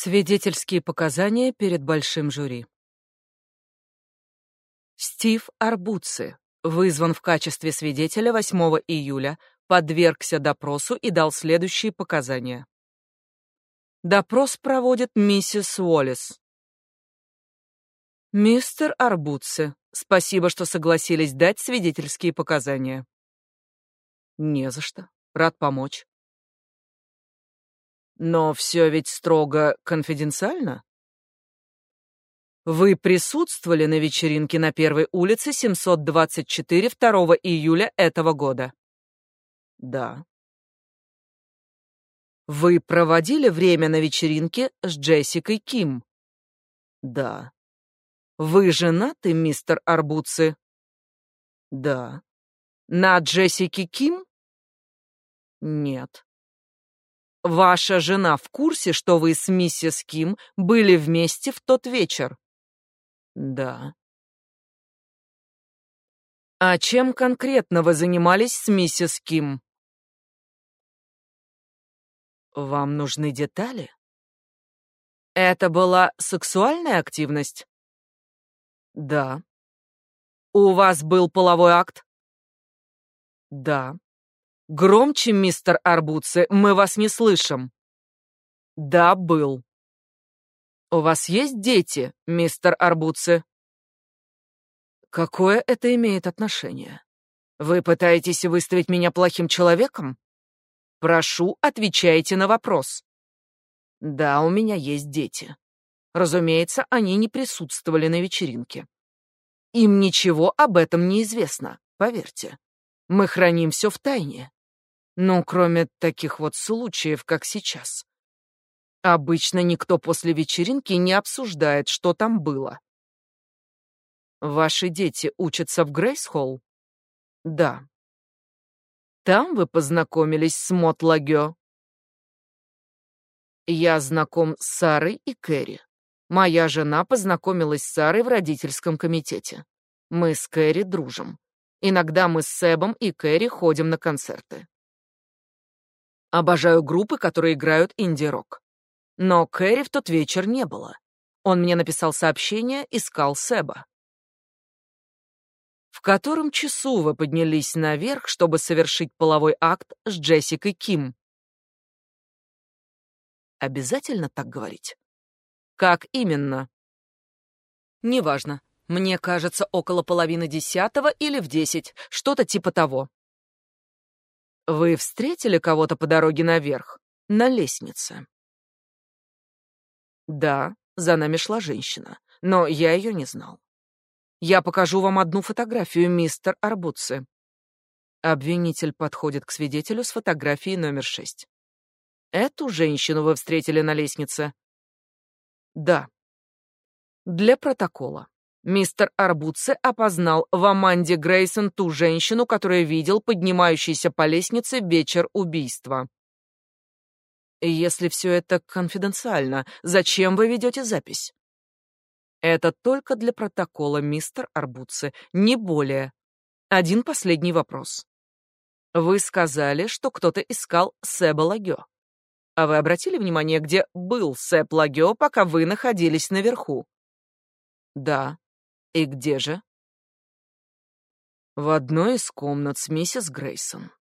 Свидетельские показания перед большим жюри. Стив Арбуци вызван в качестве свидетеля 8 июля, подвергся допросу и дал следующие показания. Допрос проводит миссис Уоллес. Мистер Арбуци, спасибо, что согласились дать свидетельские показания. Не за что. Рад помочь. Но все ведь строго конфиденциально. Вы присутствовали на вечеринке на первой улице 724 2 июля этого года? Да. Вы проводили время на вечеринке с Джессикой Ким? Да. Вы женаты, мистер Арбуци? Да. На Джессике Ким? Нет. Ваша жена в курсе, что вы с миссис Ким были вместе в тот вечер? Да. А чем конкретно вы занимались с миссис Ким? Вам нужны детали? Это была сексуальная активность? Да. У вас был половой акт? Да. Громче, мистер Арбуци, мы вас не слышим. Да, был. У вас есть дети, мистер Арбуци? Какое это имеет отношение? Вы пытаетесь выставить меня плохим человеком? Прошу, отвечайте на вопрос. Да, у меня есть дети. Разумеется, они не присутствовали на вечеринке. Им ничего об этом не известно, поверьте. Мы храним все в тайне. Ну, кроме таких вот случаев, как сейчас. Обычно никто после вечеринки не обсуждает, что там было. Ваши дети учатся в Грейс-Холл? Да. Там вы познакомились с Мот Лагё? Я знаком с Сарой и Кэрри. Моя жена познакомилась с Сарой в родительском комитете. Мы с Кэрри дружим. Иногда мы с Себом и Кэрри ходим на концерты. Обожаю группы, которые играют инди-рок. Но Кэрри в тот вечер не было. Он мне написал сообщение, искал Себа. В котором часу вы поднялись наверх, чтобы совершить половой акт с Джессикой Ким? Обязательно так говорить? Как именно? Неважно. Мне кажется, около половины десятого или в десять, что-то типа того. Вы встретили кого-то по дороге наверх? На лестнице? Да, за нами шла женщина, но я ее не знал. Я покажу вам одну фотографию, мистер Арбутце. Обвинитель подходит к свидетелю с фотографией номер шесть. Эту женщину вы встретили на лестнице? Да. Для протокола. Мистер Арбутце опознал в Аманде Грейсон ту женщину, которую видел поднимающейся по лестнице вечер убийства. Если все это конфиденциально, зачем вы ведете запись? Это только для протокола, мистер Арбутце, не более. Один последний вопрос. Вы сказали, что кто-то искал Себа Лагё. А вы обратили внимание, где был Себ Лагё, пока вы находились наверху? Да. И где же? В одной из комнат с миссис Грейсон.